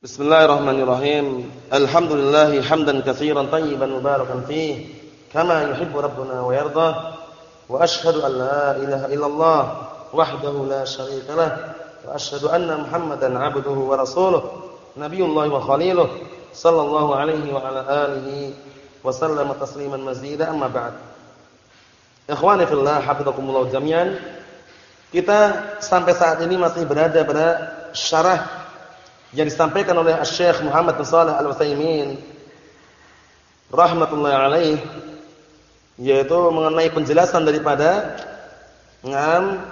Bismillahirrahmanirrahim. Alhamdulillah hamdan katsiran tayyiban mubarakan fih kama yuhibbu rabbuna wa yarda. Wa ashhadu an la ilaha illallah wahdahu la syarika lah wa ashhadu anna Muhammadan 'abduhu wa rasuluh nabiyullah wa khaliluh sallallahu alaihi wa ala alihi wa sallama tasliman mazida amma ba'd. Ikhwani fillah hafizakumullah jami'an. Kita sampai saat ini masih berada pada syarah yang disampaikan oleh Syekh Muhammad bin Shalih Al-Utsaimin rahmatullahi alaih yaitu mengenai penjelasan daripada ngam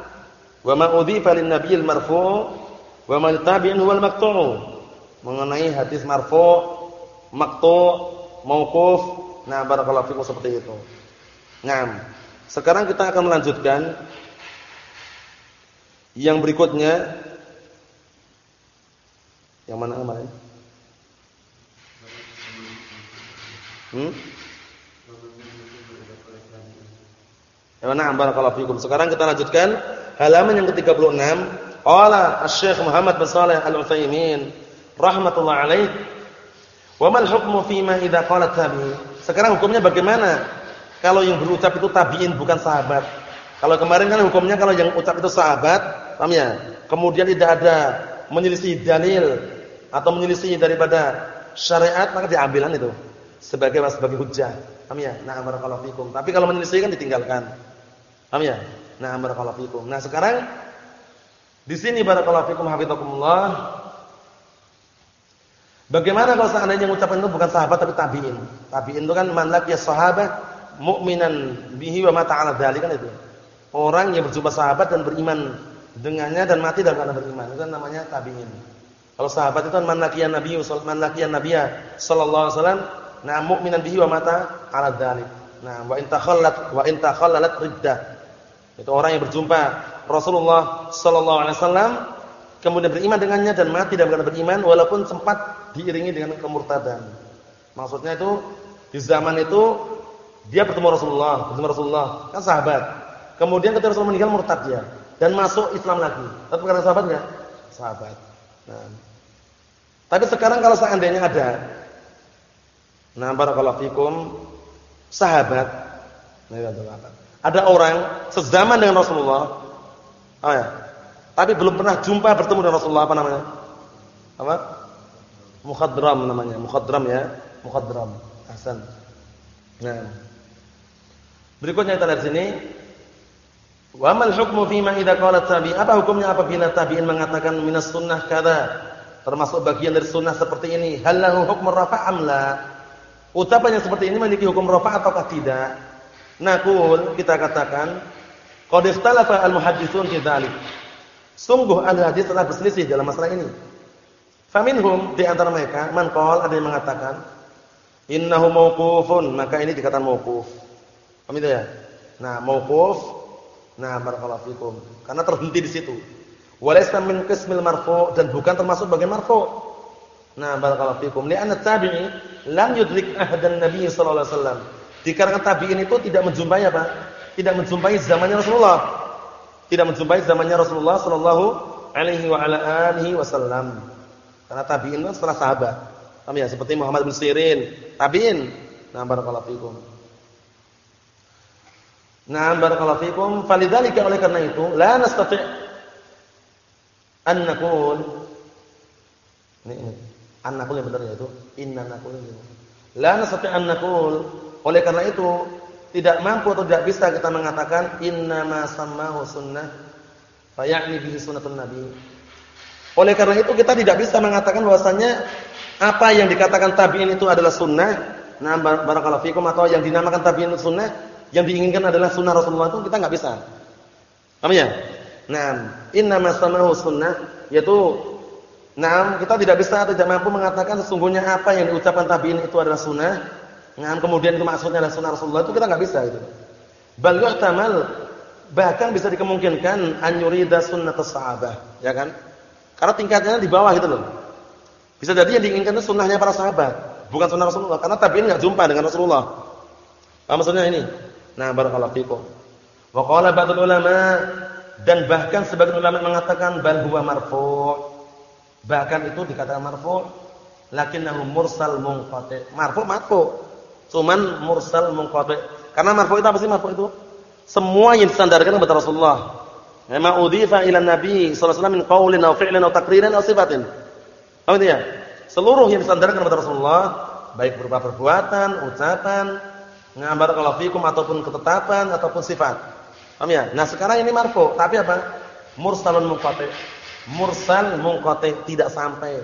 wa ma udhifa lin nabiyil marfu' wa ma tabi'in huwal maqtu' mengenai hadis marfu' maqtu' mauquf. Nah barakallahu fikum seperti itu. Ngam sekarang kita akan melanjutkan yang berikutnya yang mana kemarin? Hmm? Ya na'am barakallahu fikum. Sekarang kita lanjutkan halaman yang ke-36. Qala Asy-Syaikh Muhammad bin Shalih Al-Utsaimin rahimatullah alaih. Wa mal hukmu fi ma idza qala tabi? Sekarang hukumnya bagaimana kalau yang berucap itu tabi'in bukan sahabat? Kalau kemarin kan hukumnya kalau yang ucap itu sahabat, paham ya? Kemudian tidak ada menyelisih dalil atau menyelisih daripada syariat maka diambilan itu sebagai sebagai hujah. Paham ya? Nah, barakallahu fikum. Tapi kalau menyelisih kan ditinggalkan. Paham ya? Nah, barakallahu fikum. Nah, sekarang di sini barakallahu fikum hafizakumullah. Bagaimana kalau seandainya mengucapkan itu bukan sahabat tapi tabi'in? Tabi'in itu kan man laqiya sahabat mu'minan bihi wa mata 'ala kan itu. Orang yang berjumpa sahabat dan beriman dengannya dan mati dalam keadaan beriman. Itu kan namanya tabi'in. Kalau sahabat itu kan man laqiyan nabiyyu man nabiyya sallallahu alaihi wasallam na mu'minan bihi wa mata ala dzalik. Nah, wa in takhallat wa in takhallalat riddah. Itu orang yang berjumpa Rasulullah sallallahu alaihi wasallam kemudian beriman dengannya dan mati dalam keadaan beriman walaupun sempat diiringi dengan kemurtadan. Maksudnya itu di zaman itu dia bertemu Rasulullah, bertemu Rasulullah, kan sahabat. Kemudian ketika Rasulullah meninggal murtad dia dan masuk Islam lagi. Tapi karena sahabat enggak? Sahabat. Nah, tapi sekarang kalau seandainya ada Nah, barakallahu fikum sahabat nah, ada orang sezaman dengan Rasulullah. Oh ya. Tapi belum pernah jumpa bertemu dengan Rasulullah apa namanya? Apa? Mukhadram namanya, mukhadram ya, mukhadram. Hasan. Nah. Berikutnya kita lihat sini. Wa mal hukmu fi ma idza qala tabi? Apa hukumnya apabila tabi'in mengatakan minas sunnah kada? Termasuk bagian dari sunnah seperti ini. Halahu hukmur rafa' amla yang seperti ini memiliki hukum rafa' ataukah tidak? Naqul kita katakan qad ikhtalafa al muhadditsun fi dzalik sungguh ahli hadis telah berselisih dalam masalah ini. Faminhum di antara mereka man qala ada yang mengatakan innahu mauqufun maka ini dikatakan mauquf paham ya? Nah mauquf nah barakallahu fikum. Karena terhenti di situ Walaysa min qismil marfu' dan bukan termasuk bagian marfu'. Nah, barakallahu fikum. Li'anna tabi'i lam yudrik ahdan Nabi sallallahu alaihi wasallam. Dikarenakan tabi'in itu tidak menjumpai apa? Tidak menjumpai zamannya Rasulullah. Tidak menjumpai zamannya Rasulullah sallallahu alaihi wa ala alihi wasallam. Karena tabi'in itu setelah sahabat. Paham ya? Seperti Muhammad bin Sirin, tabi'in. Nah, barakallahu fikum. Nah, barakallahu fikum. Falidzalika oleh karena itu, la nastati' an naqul. Ini ini an naqul yang benar ya itu inna naqul la nastati an oleh karena itu tidak mampu atau tidak bisa kita mengatakan inna ma sammahu sunnah fayakni bihi sunnatun nabi. Oleh karena itu kita tidak bisa mengatakan bahwasanya apa yang dikatakan tabi'in itu adalah sunnah. Nah barakallahu fikum atau yang dinamakan tabi'in sunnah yang diinginkan adalah sunnah Rasulullah itu kita enggak bisa. Paham ya Nah, inna masamahu sunnah yaitu Nah, kita tidak bisa tidak mampu mengatakan sesungguhnya apa yang diucapkan tabi'in itu adalah sunnah. Nah, kemudian itu maksudnya adalah sunnah Rasulullah itu kita enggak bisa itu. Bal yuhtamal bahkan bisa dikemungkinkan an yurida sunnatus sahabah, ya kan? Karena tingkatnya di bawah gitu loh. Bisa jadi yang diinginkan itu sunnahnya para sahabat, bukan sunnah Rasulullah. Karena tabi'in enggak jumpa dengan Rasulullah. Apa maksudnya ini? Nah, barakallahu fikum. Wa qala ulama dan bahkan sebagian ulama mengatakan bal huwa marfu'. Bahkan itu dikatakan marfu, lakinnahu mursal munqati. Marfu marfu. Cuman mursal munqati. Karena marfu itu apa sih marfu itu? Semua yang disandarkan kepada Rasulullah. Memang udhifa ila Nabi sallallahu alaihi wasallam min qaulin aw fi'lin aw taqririn aw sifatin. Paham ya? Seluruh yang disandarkan kepada Rasulullah, baik berupa perbuatan, ucapan, ngambar kalau fikum ataupun ketetapan ataupun sifat. Paham ya? Nah, sekarang ini marfu, tapi apa? Mursalun munqati. Mursal munqati tidak sampai.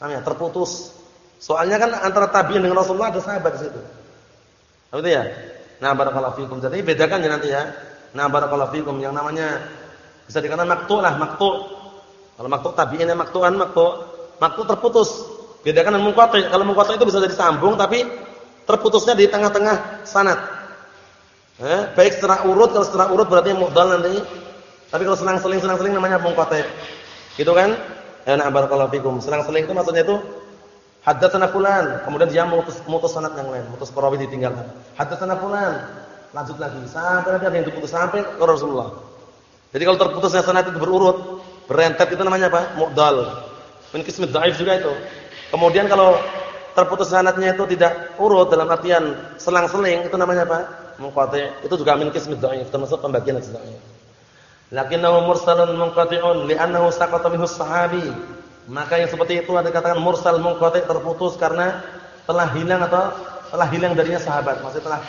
Paham ya? Terputus. Soalnya kan antara tabi'in dengan Rasulullah ada sahabat di situ. Paham ya? Nah, barakallahu fikum. Jadi bedakan ya nanti ya. Nah, barakallahu fikum yang namanya bisa dikatakan maktu lah, maktu. Kalau maktu tabi'in ya maktu'an, maktu. Maktu terputus. Bedakan dengan munqati. Kalau munqati itu bisa jadi sambung tapi terputusnya di tengah-tengah sanad. Eh, baik secara urut, kalau secara urut berarti muhdal nanti. Tapi kalau selang-seling selang-seling namanya munqati. Gitu kan? Ya, nah barakallahu fikum. Selang-seling itu maksudnya itu haddatsana fulan, kemudian dia mutus mutus sanad yang lain, mutus perawi ditinggalkan. Haddatsana fulan, lanjut lagi sampai ada yang diputus sampai ke Rasulullah. Jadi kalau terputusnya sanad itu berurut, berentet itu namanya apa? Mu'dal. Min qismid dhaif juga itu. Kemudian kalau terputus sanadnya itu tidak urut dalam artian selang-seling itu namanya apa? Munqati. Itu juga min qismid dhaif, termasuk pembagian dhaif. Lakinnahu mursalun munqati'un li'annahu saqata minhu sahabi. Maka yang seperti itu ada katakan mursal munqati terputus karena telah hilang atau telah hilang darinya sahabat. Maksudnya telah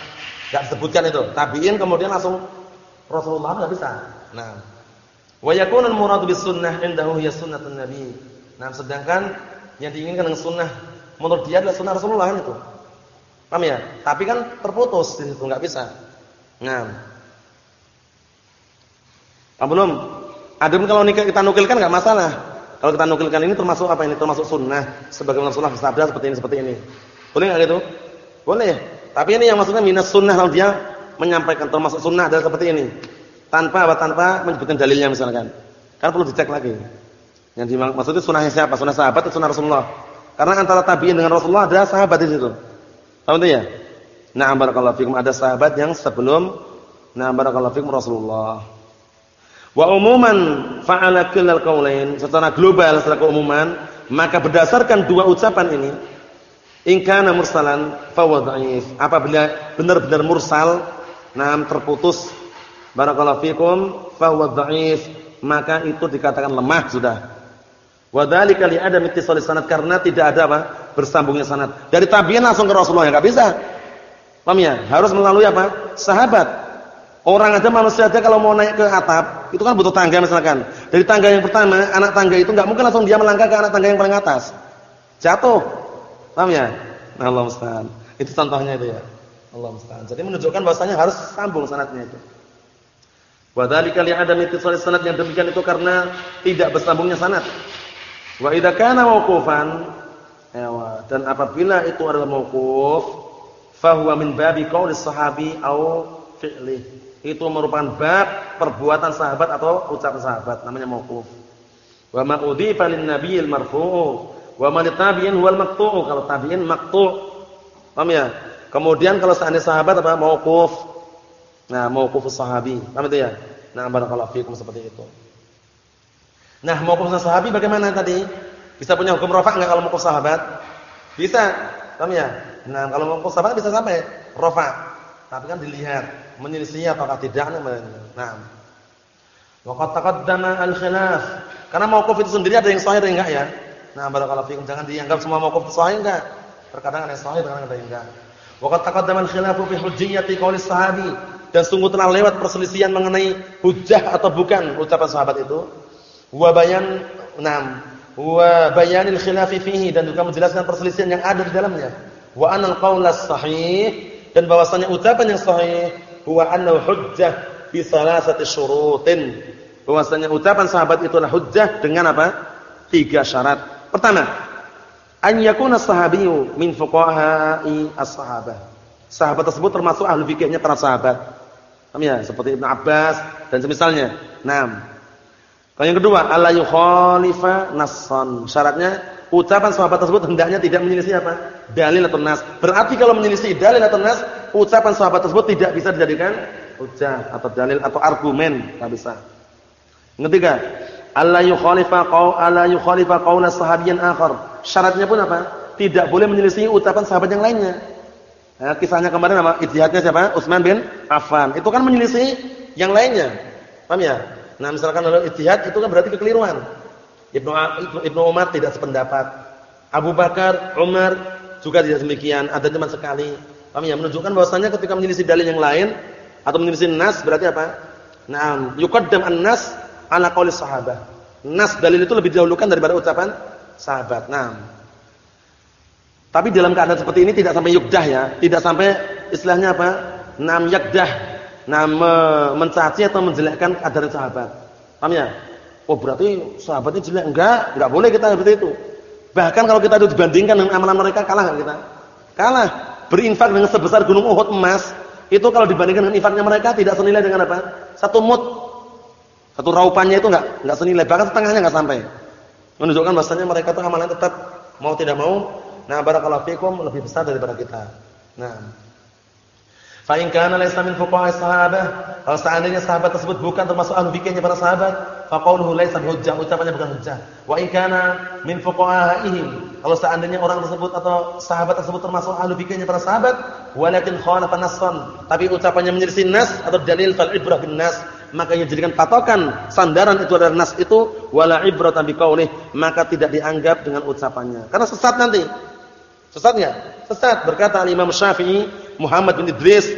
enggak disebutkan itu. Tabi'in kemudian langsung Rasulullah enggak bisa. Nah, wa yakunul muradu bis sunnah indahu hiya sunnatun nabi. Nah, sedangkan yang diinginkan dengan sunnah menurut dia adalah sunnah Rasulullah itu. Paham ya? Tapi kan terputus di situ enggak bisa. Nah, Ah, belum. Adem kalau kita nukilkan enggak masalah. Kalau kita nukilkan ini termasuk apa ini? Termasuk sunnah. Sebagaimana Rasulullah bersabda seperti ini seperti ini. Boleh enggak gitu? Boleh. Tapi ini yang maksudnya minas sunnah kalau dia menyampaikan termasuk sunnah adalah seperti ini. Tanpa apa? Tanpa menyebutkan dalilnya misalkan. Kan perlu dicek lagi. Yang dimaksudnya sunnahnya siapa? Sunnah sahabat atau sunnah Rasulullah? Karena antara tabi'in dengan Rasulullah ada sahabat di situ. Tahu itu ya? Nah, barakallahu fikum ada sahabat yang sebelum nah barakallahu fikum Rasulullah. Wa umuman fa'ala kullal qaulain secara global secara keumuman maka berdasarkan dua ucapan ini in kana mursalan fa apabila benar-benar mursal nam terputus barakallahu fikum fa maka itu dikatakan lemah sudah wa dzalika li adam ittisal sanad karena tidak ada apa bersambungnya sanad dari tabi'in langsung ke Rasulullah enggak bisa paham ya harus melalui apa sahabat Orang aja manusia aja kalau mau naik ke atap, itu kan butuh tangga misalkan. Dari tangga yang pertama, anak tangga itu nggak mungkin langsung dia melangkah ke anak tangga yang paling atas. Jatuh. Paham ya? Nah, Allah. Itu contohnya itu ya. Allah musta'an. Jadi menunjukkan bahwasanya harus sambung sanatnya itu. Wa dzalika li adami ittisal sanad yang demikian itu karena tidak bersambungnya sanad. Wa idza kana mauqufan ya dan apabila itu adalah mauquf fa huwa min babi qauli sahabi au fi'li itu merupakan bab perbuatan sahabat atau ucapan sahabat namanya mauquf. Wa ma udhifa lin nabiyil marfu' wa man tabi'in huwal maqtu'. Kalau tabi'in maqtu'. Paham ya? Kemudian kalau seandainya sahabat apa mauquf. Nah, mauqufus sahabi. Paham itu ya? Nah, barakallahu fiikum seperti itu. Nah, mauquf sahabi bagaimana tadi? Bisa punya hukum rafa' enggak kalau mauquf sahabat? Bisa. Paham ya? Nah, kalau mauquf sahabat bisa sampai rafa'. Tapi kan dilihat menyelisih apakah tidak nah waqad taqaddama al-khilaf karena mauquf itu sendiri ada yang sahih ada yang enggak ya nah barakallahu fikum jangan dianggap semua mauquf sahih enggak terkadang ada yang sahih terkadang ada yang enggak waqad taqaddama al-khilafu fi hujjiyati qawli sahabi dan sungguh telah lewat perselisihan mengenai hujjah atau bukan ucapan sahabat itu wa bayan enam wa bayanil khilafi fihi dan juga menjelaskan perselisihan yang ada di dalamnya wa anal qaulas sahih dan bahwasanya ucapan yang sahih huwa annahu hujjah bi salasati syurutin. Bahwasanya ucapan sahabat itulah hujjah dengan apa? Tiga syarat. Pertama, an yakuna sahabiyyu min fuqaha'i as-sahabah. Sahabat tersebut termasuk ahli fikihnya para sahabat. Ya? Seperti Ibnu Abbas dan semisalnya. Naam. Kalau yang kedua, alla yukhalifa nassan. Syaratnya ucapan sahabat tersebut hendaknya tidak menyelisih apa? Dalil atau nas. Berarti kalau menyelisih dalil atau nas, ucapan sahabat tersebut tidak bisa dijadikan hujah atau dalil atau argumen, enggak bisa. Yang ketiga, alla yukhalifa qaul alla yukhalifa qaula sahabiyyin akhar. Syaratnya pun apa? Tidak boleh menyelisih ucapan sahabat yang lainnya. Nah, kisahnya kemarin apa? Ijtihadnya siapa? Utsman bin Affan. Itu kan menyelisih yang lainnya. Paham ya? Nah, misalkan kalau ijtihad itu kan berarti kekeliruan. Ibnu Ibnu Umar tidak sependapat. Abu Bakar, Umar juga tidak demikian, ada cuma sekali. Paham ya? Menunjukkan bahwasanya ketika menyelisih dalil yang lain atau menyelisih nas berarti apa? Naam, yuqaddam an-nas ala qauli sahabat. Nas dalil itu lebih didahulukan daripada ucapan sahabat. Naam. Tapi dalam keadaan seperti ini tidak sampai yukdah ya, tidak sampai istilahnya apa? Nam yakdah, nam mencaci atau menjelekkan keadaan sahabat. Paham ya? Oh berarti sahabatnya jelek enggak? Enggak boleh kita seperti itu. Bahkan kalau kita itu dibandingkan dengan amalan mereka kalah enggak kita? Kalah. Berinfak dengan sebesar gunung Uhud emas, itu kalau dibandingkan dengan infaknya mereka tidak senilai dengan apa? Satu mut. Satu raupannya itu enggak enggak senilai, bahkan setengahnya enggak sampai. Menunjukkan bahwasanya mereka itu amalan tetap mau tidak mau Nah, barakallahu fikum lebih besar daripada kita. Nah. Fa in kana laysa min fuqaha sahabah, kalau seandainya sahabat tersebut bukan termasuk ahli fikihnya para sahabat, fa qauluhu laysa hujjah, ucapannya bukan hujjah. Wa in kana min fuqahaihim, kalau seandainya orang tersebut atau sahabat tersebut termasuk ahli fikihnya para sahabat, walakin khalafa nassan, tapi ucapannya menyelisih nas atau dalil fal ibrah bin nas, maka yang jadikan patokan sandaran itu adalah nas itu wala ibrata biqaulih, maka tidak dianggap dengan ucapannya. Karena sesat nanti. Sesat enggak? Sesat berkata Imam Syafi'i, Muhammad bin Idris,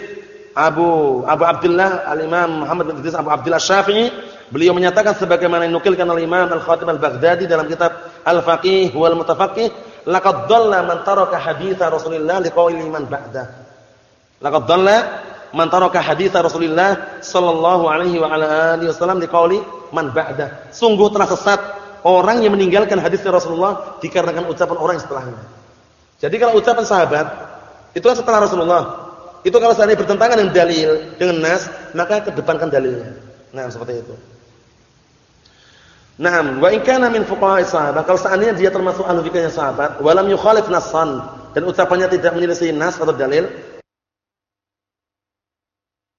Abu Abu Abdullah Al-Imam Muhammad bin Idris Abu Abdullah Syafi'i, beliau menyatakan sebagaimana dinukilkan oleh Imam Al-Khatib Al-Baghdadi dalam kitab Al-Faqih wal Mutafaqih, laqad dhalla man taraka hadits Rasulillah liqauli man ba'da. Laqad dhalla man taraka hadits Rasulillah sallallahu alaihi wa ala alihi wasallam liqauli man ba'da. Sungguh telah sesat orang yang meninggalkan hadis Rasulullah dikarenakan ucapan orang setelahnya. Jadi kalau ucapan sahabat itu kan setelah Rasulullah. Itu kalau seandainya bertentangan dengan dalil, dengan nas, maka kedepankan dalilnya. Nah, seperti itu. Naam, wa in kana min fuqaha'i sahabat, kalau seandainya dia termasuk ahli fikihnya sahabat, walam yukhalif nassan dan ucapannya tidak menyelisih nas atau dalil,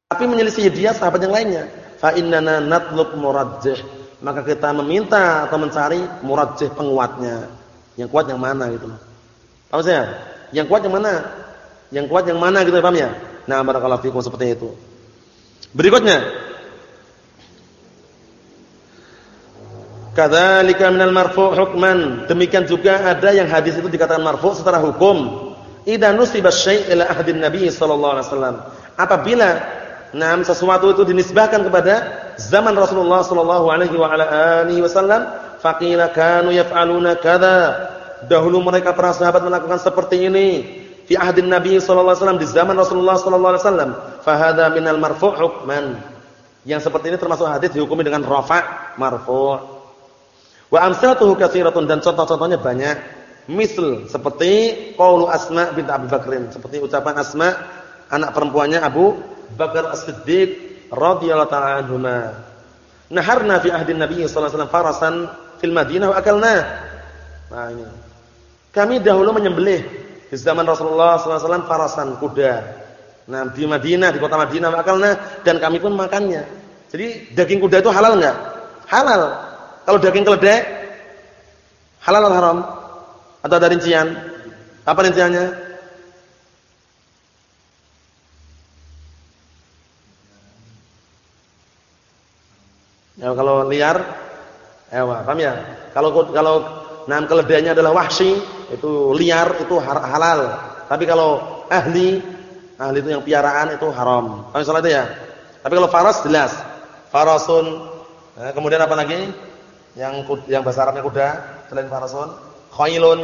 tapi menyelisih dia sahabat yang lainnya, fa innana natlub murajjih, maka kita meminta atau mencari murajjih penguatnya. Yang kuat yang mana gitu loh. Paham saya? Yang kuat yang mana? Yang kuat yang mana gitu paham ya? Nah, barakallahu fikum seperti itu. Berikutnya. Kadzalika minal marfu' hukman. Demikian juga ada yang hadis itu dikatakan marfu' secara hukum. Idza nusiba syai' ila ahdin Nabi sallallahu alaihi wasallam. Apabila Nam sesuatu itu dinisbahkan kepada zaman Rasulullah sallallahu alaihi wa ala alihi wasallam, faqila kanu yaf'aluna kadza Dahulu mereka para sahabat melakukan seperti ini fi ahdin Nabi sallallahu alaihi wasallam di zaman Rasulullah sallallahu alaihi wasallam. Fa hadza minal marfu' hukman. Yang seperti ini termasuk hadis dihukumi dengan rafa' marfu'. Wa amsalatuhu katsiratun dan contoh-contohnya banyak. Misal seperti qaulu Asma bint Abi Bakrin, seperti ucapan Asma anak perempuannya Abu Bakar As-Siddiq radhiyallahu ta'ala anhuma. Naharna fi ahdin Nabi sallallahu alaihi wasallam farasan fil Madinah wa akalna. Nah ini. Kami dahulu menyembelih di zaman Rasulullah SAW farasan kuda. Nah di Madinah, di kota Madinah makalnya dan kami pun makannya. Jadi daging kuda itu halal enggak? Halal. Kalau daging keledai halal atau haram? Atau ada rincian? Apa rinciannya? Ya kalau liar, ya paham ya? Kalau kalau Nah, keledainya adalah wahsi, itu liar, itu halal. Tapi kalau ahli, ahli itu yang piaraan itu haram. Paham soal itu ya? Tapi kalau faras jelas. Farasun. Nah, kemudian apa lagi? Yang yang bahasa Arabnya kuda selain farasun, khailun.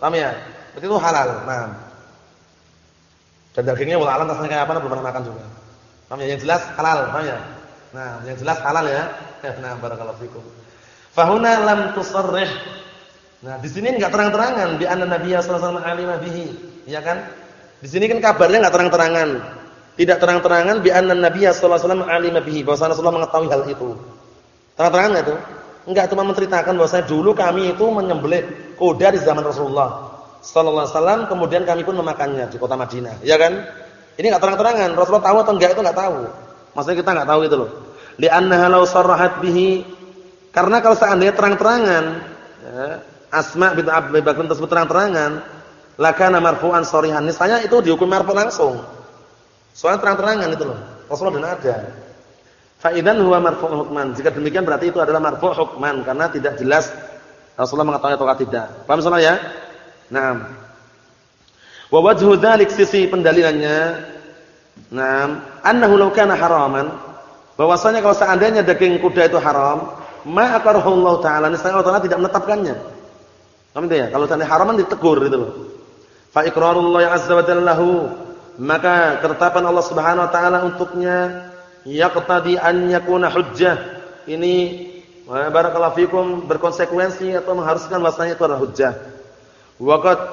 Paham ya? Itu halal. Nah. Dan dagingnya wala alam rasanya kayak apa belum pernah makan juga. Paham ya? Yang jelas halal, paham ya? Nah, yang jelas halal ya. Nah, barakallahu fikum. Fahuna lam tusarrih Nah, di sini enggak terang-terangan bi anna Nabiy sallallahu alaihi wasallam ya kan? Di sini kan kabarnya enggak terang-terangan. Tidak terang-terangan bi anna Nabiy sallallahu alaihi wasallam alima bihi, bahwa Rasulullah mengetahui hal itu. Terang-terangan enggak itu? Enggak cuma menceritakan bahwa dulu kami itu menyembelih kuda di zaman Rasulullah sallallahu alaihi wasallam, kemudian kami pun memakannya di kota Madinah, ya kan? Ini enggak terang-terangan, Rasulullah tahu atau enggak itu enggak tahu. Maksudnya kita enggak tahu itu loh. Li'annaha law sarrahat bihi Karena kalau seandainya terang-terangan ya, Asma bin Abi Bakr tersebut terang-terangan, lakana marfu'an shorihan. Misalnya itu dihukum marfu langsung. Soalnya terang-terangan itu loh. Rasulullah dan ada. Faidan huwa marfu' hukman. Jika demikian berarti itu adalah marfu' hukman karena tidak jelas Rasulullah mengetahui atau tidak. Paham salah ya? Naam. Wa wajhu dzalik sisi pendalilannya Naam, annahu law kana haraman bahwasanya kalau seandainya daging kuda itu haram, ma Allah taala, Allah taala tidak menetapkannya. Paham itu ya? Kalau seandainya haraman ditegur gitu loh. Fa iqrarullah azza wa jallahu maka ketetapan Allah Subhanahu wa taala untuknya yaqtadi an yakuna hujjah. Ini barakallahu fikum berkonsekuensi atau mengharuskan bahwasanya itu adalah hujjah. Waqad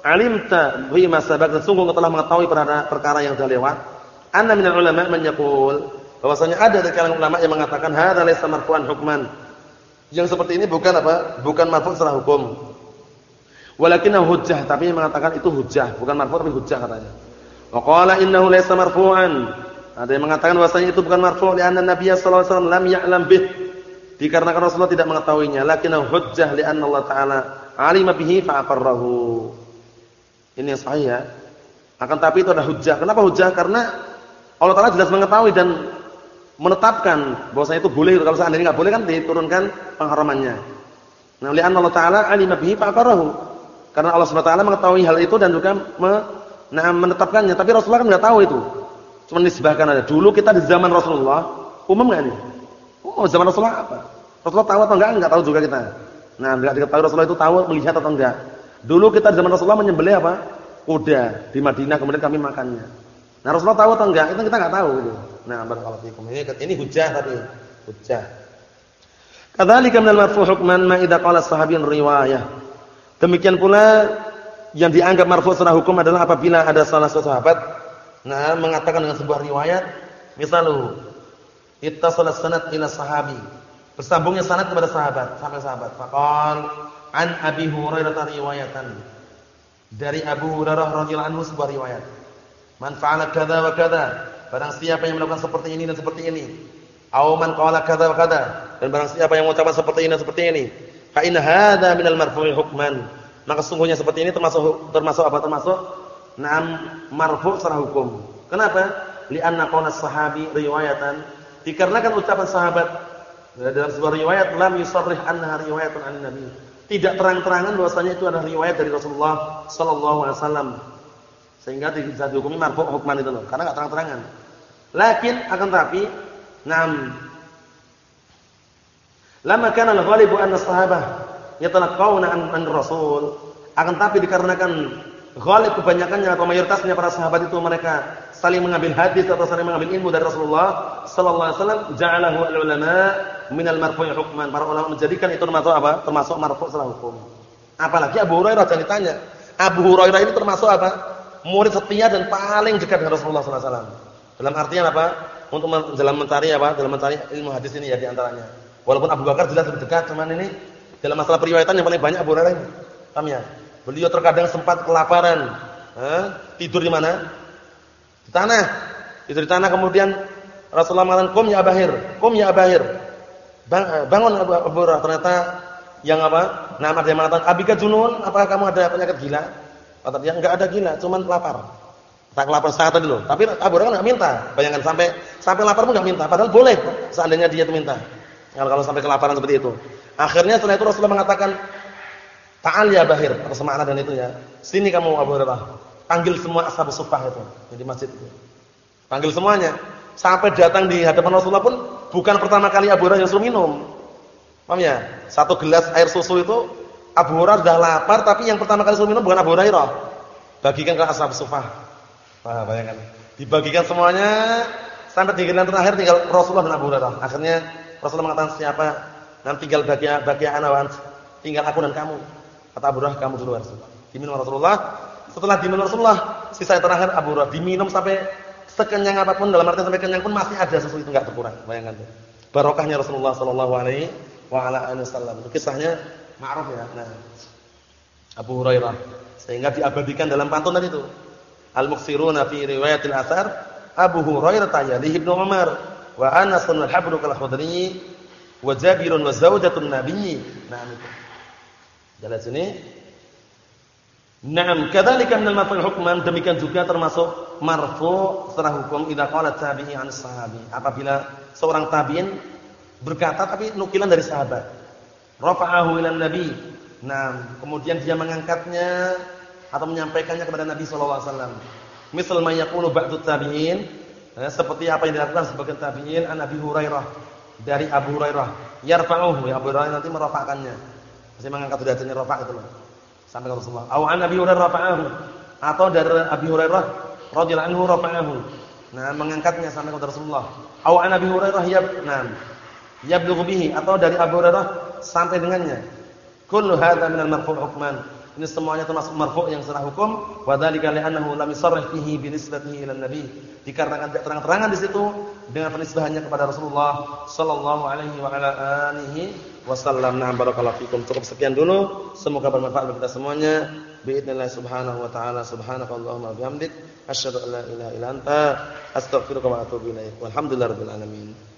alimta bima sabaq sungguh telah mengetahui perkara yang sudah lewat. Anna minal ulama man yaqul bahwasanya ada dari kalangan ulama yang mengatakan hadza laysa marfu'an hukman. Yang seperti ini bukan apa? Bukan marfu' secara hukum. Walakinnahu hujjah, tapi yang mengatakan itu hujjah, bukan marfu' tapi hujjah katanya. Wa qala innahu laysa marfu'an. Ada yang mengatakan bahwasanya itu bukan marfu' li'anna Nabiy sallallahu alaihi wasallam lam ya'lam bih. Dikarenakan Rasulullah tidak mengetahuinya, lakinnahu hujjah li'anna Allah taala alima bihi fa'aqarrahu. Ini yang sahih ya. Akan tapi itu ada hujjah. Kenapa hujjah? Karena Allah taala jelas mengetahui dan menetapkan bahwasanya itu boleh kalau seandainya enggak boleh kan diturunkan pengharamannya. Nah, li'anna Allah taala alima bihi fa'aqarrahu. Karena Allah Subhanahu taala mengetahui hal itu dan juga nah, menetapkannya. Tapi Rasulullah kan enggak tahu itu. Cuma nisbahkan aja. Dulu kita di zaman Rasulullah, umum enggak nih? Oh, zaman Rasulullah apa? Rasulullah tahu atau enggak? Enggak tahu juga kita. Nah, enggak diketahui Rasulullah itu tahu melihat atau enggak. Dulu kita di zaman Rasulullah menyembelih apa? Kuda di Madinah kemudian kami makannya. Nah, Rasulullah tahu atau enggak? Itu kita enggak tahu gitu. Nah, barakallahu fikum. Ini ini hujah tapi hujah. Kadzalika minal marfu' hukman ma idza qala sahabiyyun riwayah. Demikian pula yang dianggap marfu secara hukum adalah apabila ada salah satu sahabat nah mengatakan dengan sebuah riwayat, misalu ittasala sanad ila sahabi. Bersambungnya sanad kepada sahabat, sampai sahabat. Faqal an Abi Hurairah riwayatan. Dari Abu Hurairah radhiyallahu anhu sebuah riwayat. Man fa'ala kadza wa kadza. Barang siapa yang melakukan seperti ini dan seperti ini. Aw man qala kadza wa kadza. Dan barang siapa yang mengucapkan seperti ini dan seperti ini Fa in hadza minal marfu'i hukman. Maka sungguhnya seperti ini termasuk termasuk apa? Termasuk na'am marfu' secara hukum. Kenapa? Li'anna qawla sahabi riwayatan. Dikarenakan ucapan sahabat dalam sebuah riwayat lam yusarrih annaha riwayatun an nabi. Tidak terang-terangan bahwasanya itu adalah riwayat dari Rasulullah sallallahu alaihi wasallam. Sehingga bisa dihukumi marfu' hukman itu loh, karena enggak terang-terangan. Lakin akan tapi, na'am Lama kana al-ghalibu anna sahabah yatalaqawna an, an Rasul. Akan tapi dikarenakan ghalib kebanyakannya atau mayoritasnya para sahabat itu mereka saling mengambil hadis atau saling mengambil ilmu dari Rasulullah sallallahu alaihi wasallam, ja'alahu al-ulama min al-marfu' hukman. Para ulama menjadikan itu termasuk apa? Termasuk marfu' secara hukum. Apalagi Abu Hurairah jangan ditanya. Abu Hurairah ini termasuk apa? Murid setia dan paling dekat dengan Rasulullah sallallahu alaihi wasallam. Dalam artian apa? Untuk dalam mencari apa? Dalam mencari ilmu hadis ini ya di antaranya. Walaupun Abu Bakar jelas lebih dekat, cuman ini dalam masalah periwayatan yang paling banyak Abu Hurairah. Paham ya? Beliau terkadang sempat kelaparan. Eh, tidur di mana? Di tanah. Tidur di tanah kemudian Rasulullah mengatakan, "Qum ya Abahir, qum ya Abahir." Bang, eh, bangun Abu, Abu Hurairah. Ternyata yang apa? Nama dia mengatakan, "Abika junun, apakah kamu ada penyakit gila?" Kata dia, "Enggak ada gila, cuman lapar." Tak lapar saat tadi loh. Tapi Abu Hurairah enggak minta. Bayangkan sampai sampai lapar pun enggak minta, padahal boleh seandainya dia itu minta. Kalau kalau sampai kelaparan seperti itu. Akhirnya setelah itu Rasulullah mengatakan, "Ta'al ya Bahir," atau semakna dan itu ya. Sini kamu Abu Hurairah. Panggil semua ashabus suffah itu di masjid itu. Panggil semuanya. Sampai datang di hadapan Rasulullah pun bukan pertama kali Abu Hurairah yang suruh minum. Paham ya? Satu gelas air susu itu Abu Hurairah sudah lapar tapi yang pertama kali suruh minum bukan Abu Hurairah. Bagikan ke ashabus suffah. Wah, bayangkan. Dibagikan semuanya sampai di giliran terakhir tinggal Rasulullah dan Abu Hurairah. Akhirnya Rasulullah mengatakan siapa nanti tinggal bagi bagi anak tinggal aku dan kamu. Kata Abu Hurairah kamu dulu. Diminum Rasulullah. Setelah diminum Rasulullah, sisa yang terakhir Abu Hurairah diminum sampai sekenyang apa pun dalam arti sampai kenyang pun masih ada sesuatu itu enggak berkurang. Bayangkan tuh. Barokahnya Rasulullah sallallahu alaihi wa wasallam. Kisahnya ma'ruf ya. Nah, Abu Hurairah sehingga diabadikan dalam pantun tadi itu. Al-muksiruna fi riwayatil athar Abu Hurairah tayalihi Ibnu Umar wa Anas bin Habru kal Khudri wa Jabirun wa zaujatun nabiyyi. Itu. Jelas ini. Naam, kadzalika minal marfu' hukman demikian juga termasuk marfu' secara hukum idza qala tabi'i an sahabi. Apabila seorang tabi'in berkata tapi nukilan dari sahabat. Rafa'ahu ila nabi. Nah, kemudian dia mengangkatnya atau menyampaikannya kepada Nabi sallallahu alaihi wasallam. Misal ma yaqulu ba'du tabi'in, eh, seperti apa yang dilakukan sebagian tabi'in an Abi Hurairah dari Abu Hurairah. Yarfa'uhu, ya Abu Hurairah nanti merafa'kannya. Masih mengangkat derajatnya rafa' itu loh. Sampai ke Rasulullah. Au an Abi Hurairah rafa'ahu atau dari Abi Hurairah radhiyallahu anhu rafa'ahu. Nah, mengangkatnya sampai ke Rasulullah. Au an Abi Hurairah ya, nah, yablughu bihi atau dari Abu Hurairah sampai dengannya. Kullu hadza minal marfu' hukman. Ini semuanya termasuk marfu' yang secara hukum wa dzalika li'annahu lam yusarrih fihi bi nisbatihi ila nabi. Dikarenakan terang-terangan di situ dengan penisbahannya kepada Rasulullah sallallahu alaihi wa ala alihi wasallam. Nah, barakallahu fikum. Cukup sekian dulu. Semoga bermanfaat bagi kita semuanya. Biidznillah subhanahu wa ta'ala subhanakallahumma bihamdik asyhadu an la ilaha illa anta astaghfiruka wa atubu ilaik. Walhamdulillahirabbil alamin.